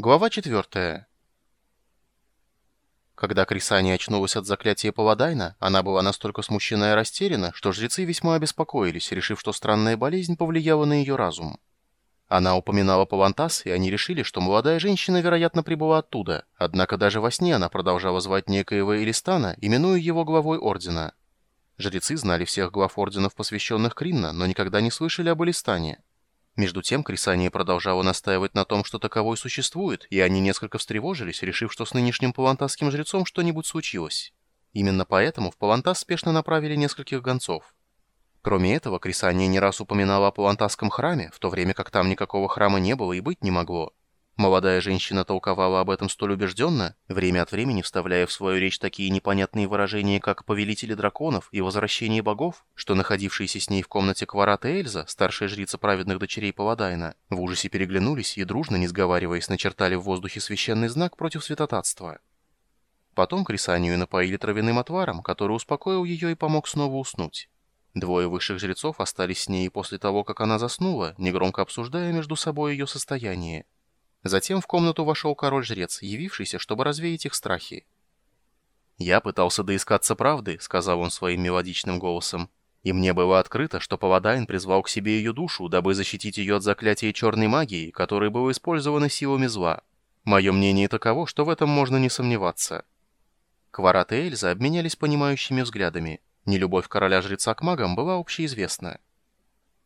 Глава 4. Когда Крисания очнулась от заклятия Паладайна, она была настолько смущена и растеряна, что жрецы весьма обеспокоились, решив, что странная болезнь повлияла на ее разум. Она упоминала Павантас, и они решили, что молодая женщина, вероятно, прибыла оттуда, однако даже во сне она продолжала звать некоего Элистана, именуя его главой Ордена. Жрецы знали всех глав Орденов, посвященных Кринна, но никогда не слышали об Элистане. Между тем Крисания продолжала настаивать на том, что таковой существует, и они несколько встревожились, решив, что с нынешним палантасским жрецом что-нибудь случилось. Именно поэтому в Палантас спешно направили нескольких гонцов. Кроме этого, Крисания не раз упоминала о Палантасском храме, в то время как там никакого храма не было и быть не могло. Молодая женщина толковала об этом столь убежденно, время от времени вставляя в свою речь такие непонятные выражения, как «повелители драконов» и «возвращение богов», что находившиеся с ней в комнате Кварата Эльза, старшая жрица праведных дочерей Паладайна, в ужасе переглянулись и, дружно, не сговариваясь, начертали в воздухе священный знак против святотатства. Потом Крисанию напоили травяным отваром, который успокоил ее и помог снова уснуть. Двое высших жрецов остались с ней после того, как она заснула, негромко обсуждая между собой ее состояние. Затем в комнату вошел король-жрец, явившийся, чтобы развеять их страхи. «Я пытался доискаться правды», — сказал он своим мелодичным голосом. «И мне было открыто, что Паладайн призвал к себе ее душу, дабы защитить ее от заклятия черной магии, которое было использовано силами зла. Мое мнение таково, что в этом можно не сомневаться». Кварат и Эльза обменялись понимающими взглядами. Нелюбовь короля-жреца к магам была общеизвестна.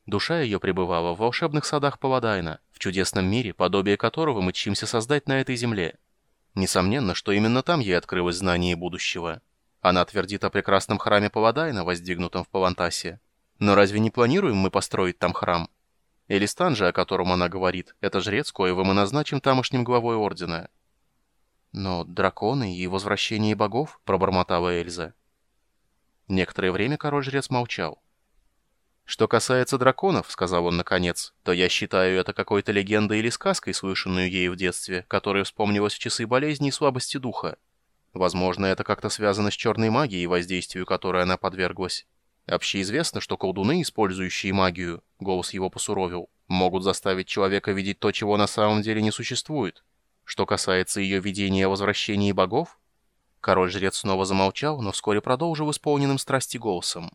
Душа ее пребывала в волшебных садах Паладайна, в чудесном мире, подобие которого мы чимся создать на этой земле. Несомненно, что именно там ей открылось знание будущего. Она твердит о прекрасном храме Паладайна, воздвигнутом в Павантасе. Но разве не планируем мы построить там храм? Элистан же, о котором она говорит, это жрец, коего мы назначим тамошним главой Ордена. «Но драконы и возвращение богов?» — пробормотала Эльза. Некоторое время король-жрец молчал. «Что касается драконов», — сказал он наконец, — «то я считаю это какой-то легендой или сказкой, слышанную ею в детстве, которая вспомнилась в часы болезни и слабости духа. Возможно, это как-то связано с черной магией, воздействию которой она подверглась. Общеизвестно, что колдуны, использующие магию, голос его посуровил, могут заставить человека видеть то, чего на самом деле не существует. Что касается ее видения о возвращении богов...» Король-жрец снова замолчал, но вскоре продолжил исполненным страсти голосом.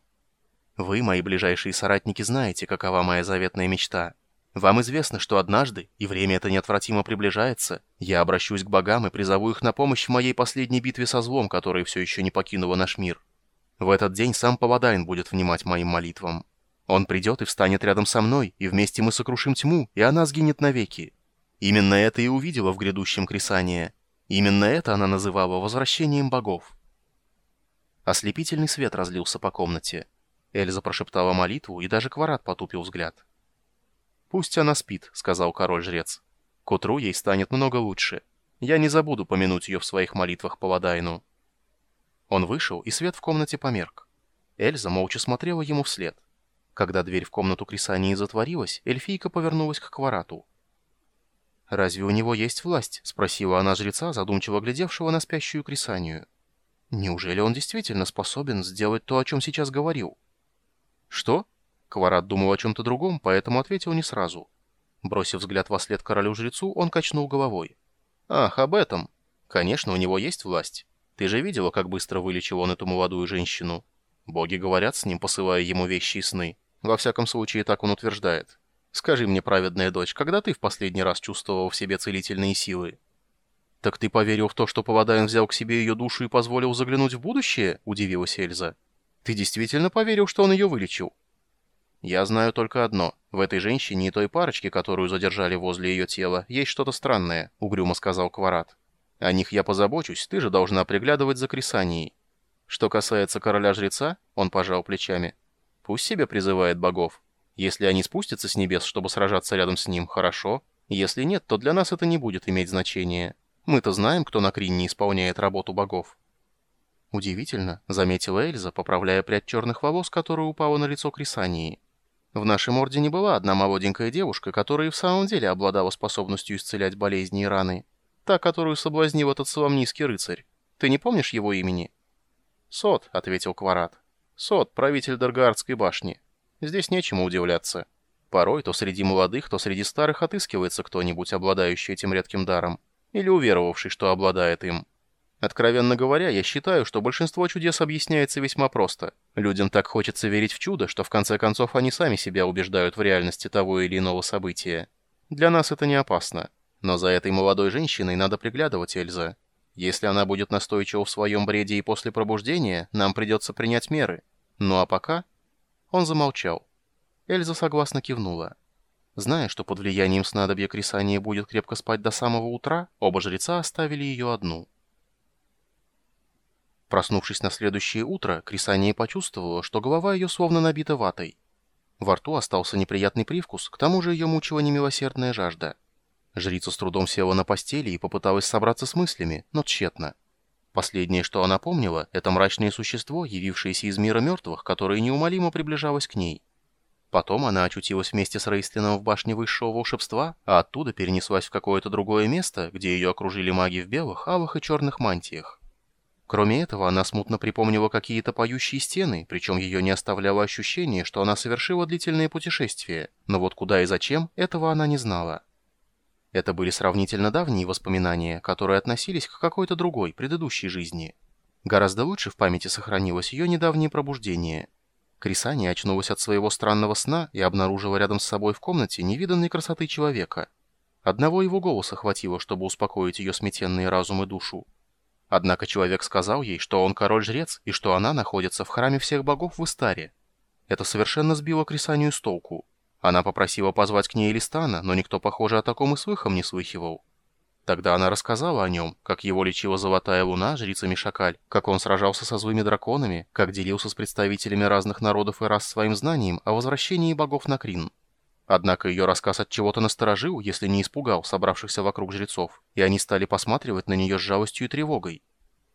Вы, мои ближайшие соратники, знаете, какова моя заветная мечта. Вам известно, что однажды, и время это неотвратимо приближается, я обращусь к богам и призову их на помощь в моей последней битве со злом, которое все еще не покинуло наш мир. В этот день сам Павадайн будет внимать моим молитвам. Он придет и встанет рядом со мной, и вместе мы сокрушим тьму, и она сгинет навеки. Именно это и увидела в грядущем Крисание. Именно это она называла возвращением богов. Ослепительный свет разлился по комнате. Эльза прошептала молитву, и даже Кварат потупил взгляд. «Пусть она спит», — сказал король-жрец. «К утру ей станет много лучше. Я не забуду помянуть ее в своих молитвах по Ладайну». Он вышел, и свет в комнате померк. Эльза молча смотрела ему вслед. Когда дверь в комнату Крисании затворилась, эльфийка повернулась к Кварату. «Разве у него есть власть?» — спросила она жреца, задумчиво глядевшего на спящую Крисанию. «Неужели он действительно способен сделать то, о чем сейчас говорил?» «Что?» Кварат думал о чем-то другом, поэтому ответил не сразу. Бросив взгляд во след королю-жрецу, он качнул головой. «Ах, об этом. Конечно, у него есть власть. Ты же видела, как быстро вылечил он эту молодую женщину? Боги говорят с ним, посылая ему вещи и сны. Во всяком случае, так он утверждает. Скажи мне, праведная дочь, когда ты в последний раз чувствовал в себе целительные силы?» «Так ты поверил в то, что Павадайн взял к себе ее душу и позволил заглянуть в будущее?» – удивилась Эльза. Ты действительно поверил, что он ее вылечил? Я знаю только одно. В этой женщине и той парочке, которую задержали возле ее тела, есть что-то странное, угрюмо сказал Кварат. О них я позабочусь, ты же должна приглядывать за Крисанией. Что касается короля-жреца, он пожал плечами. Пусть себе призывает богов. Если они спустятся с небес, чтобы сражаться рядом с ним, хорошо. Если нет, то для нас это не будет иметь значения. Мы-то знаем, кто на Кринне исполняет работу богов. «Удивительно», — заметила Эльза, поправляя прядь черных волос, которая упала на лицо Крисании. «В нашем ордене была одна молоденькая девушка, которая в самом деле обладала способностью исцелять болезни и раны. Та, которую соблазнил этот соломнийский рыцарь. Ты не помнишь его имени?» «Сот», — ответил Кварат. «Сот, правитель Даргардской башни. Здесь нечему удивляться. Порой то среди молодых, то среди старых отыскивается кто-нибудь, обладающий этим редким даром. или уверовавший, что обладает им. Откровенно говоря, я считаю, что большинство чудес объясняется весьма просто. Людям так хочется верить в чудо, что в конце концов они сами себя убеждают в реальности того или иного события. Для нас это не опасно. Но за этой молодой женщиной надо приглядывать, Эльза. Если она будет настойчива в своем бреде и после пробуждения, нам придется принять меры. Ну а пока...» Он замолчал. Эльза согласно кивнула. Зная, что под влиянием снадобья Крисания будет крепко спать до самого утра, оба жреца оставили ее одну. Проснувшись на следующее утро, Крисания почувствовала, что голова ее словно набита ватой. Во рту остался неприятный привкус, к тому же ее мучила немилосердная жажда. Жрица с трудом села на постели и попыталась собраться с мыслями, но тщетно. Последнее, что она помнила, это мрачное существо, явившееся из мира мертвых, которое неумолимо приближалось к ней. Потом она очутилась вместе с Рейстлином в башне высшего волшебства, а оттуда перенеслась в какое-то другое место, где ее окружили маги в белых, алых и черных мантиях. Кроме этого, она смутно припомнила какие-то поющие стены, причем ее не оставляло ощущение, что она совершила длительное путешествие, но вот куда и зачем, этого она не знала. Это были сравнительно давние воспоминания, которые относились к какой-то другой, предыдущей жизни. Гораздо лучше в памяти сохранилось ее недавнее пробуждение. Крисани очнулась от своего странного сна и обнаружила рядом с собой в комнате невиданной красоты человека. Одного его голоса хватило, чтобы успокоить ее сметенный разум и душу. Однако человек сказал ей, что он король-жрец и что она находится в храме всех богов в Истаре. Это совершенно сбило Крисанию с толку. Она попросила позвать к ней Элистана, но никто, похоже, о таком и слыхом не слыхивал. Тогда она рассказала о нем, как его лечила Золотая Луна, жрица Мишакаль, как он сражался со злыми драконами, как делился с представителями разных народов и рас своим знанием о возвращении богов на Крин. Однако ее рассказ от чего-то насторожил, если не испугал собравшихся вокруг жрецов, и они стали посматривать на нее с жалостью и тревогой.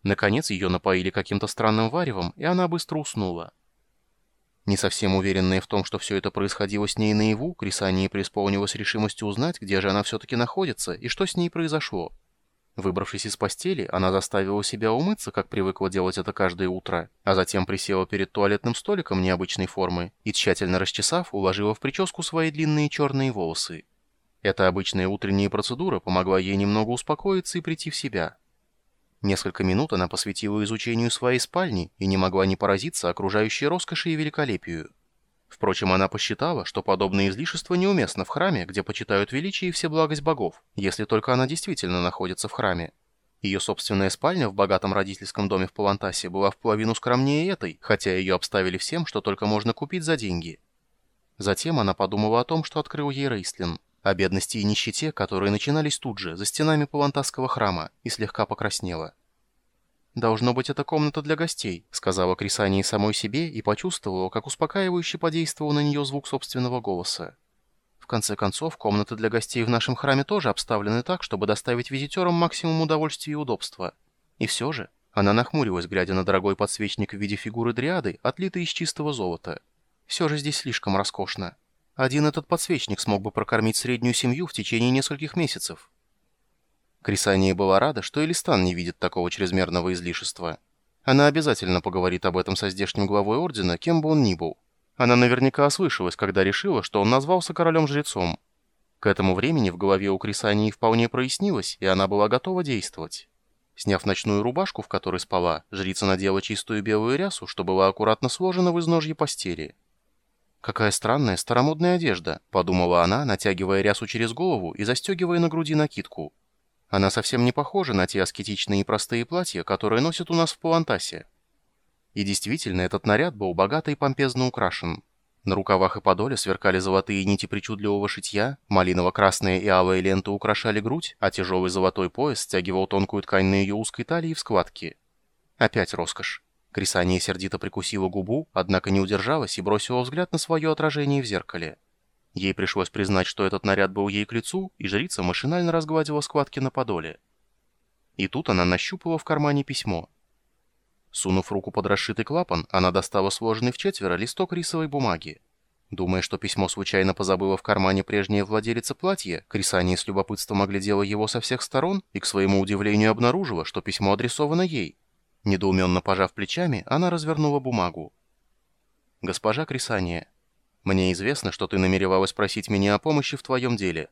Наконец ее напоили каким-то странным варевом, и она быстро уснула. Не совсем уверенная в том, что все это происходило с ней наяву, Крисания преисполнилась решимостью узнать, где же она все-таки находится и что с ней произошло. Выбравшись из постели, она заставила себя умыться, как привыкла делать это каждое утро, а затем присела перед туалетным столиком необычной формы и, тщательно расчесав, уложила в прическу свои длинные черные волосы. Эта обычная утренняя процедура помогла ей немного успокоиться и прийти в себя. Несколько минут она посвятила изучению своей спальни и не могла не поразиться окружающей роскоши и великолепию. Впрочем, она посчитала, что подобное излишество неуместно в храме, где почитают величие и всеблагость богов, если только она действительно находится в храме. Ее собственная спальня в богатом родительском доме в Палантасе была в половину скромнее этой, хотя ее обставили всем, что только можно купить за деньги. Затем она подумала о том, что открыл ей Рейслин, о бедности и нищете, которые начинались тут же, за стенами Палантасского храма, и слегка покраснела. «Должно быть, это комната для гостей», — сказала Крисании самой себе и почувствовала, как успокаивающе подействовал на нее звук собственного голоса. В конце концов, комнаты для гостей в нашем храме тоже обставлены так, чтобы доставить визитерам максимум удовольствия и удобства. И все же, она нахмурилась, глядя на дорогой подсвечник в виде фигуры дриады, отлитый из чистого золота. Все же здесь слишком роскошно. Один этот подсвечник смог бы прокормить среднюю семью в течение нескольких месяцев. Крисания была рада, что Элистан не видит такого чрезмерного излишества. Она обязательно поговорит об этом со здешним главой Ордена, кем бы он ни был. Она наверняка ослышалась, когда решила, что он назвался королем-жрецом. К этому времени в голове у Крисании вполне прояснилось, и она была готова действовать. Сняв ночную рубашку, в которой спала, жрица надела чистую белую рясу, что была аккуратно сложена в изножье постели. «Какая странная старомодная одежда», — подумала она, натягивая рясу через голову и застегивая на груди накидку. Она совсем не похожа на те аскетичные и простые платья, которые носят у нас в Пуантасе. И действительно, этот наряд был богато и помпезно украшен. На рукавах и подоле сверкали золотые нити причудливого шитья, малиново-красные и алые ленты украшали грудь, а тяжелый золотой пояс стягивал тонкую ткань на ее узкой талии в складке. Опять роскошь. Крисания сердито прикусила губу, однако не удержалась и бросила взгляд на свое отражение в зеркале. Ей пришлось признать, что этот наряд был ей к лицу, и жрица машинально разгладила складки на подоле. И тут она нащупала в кармане письмо. Сунув руку под расшитый клапан, она достала сложенный в четверо листок рисовой бумаги. Думая, что письмо случайно позабыла в кармане прежняя владелица платья, Крисания с любопытством оглядела его со всех сторон и, к своему удивлению, обнаружила, что письмо адресовано ей. Недоуменно пожав плечами, она развернула бумагу. «Госпожа Крисания, мне известно, что ты намеревалась просить меня о помощи в твоем деле.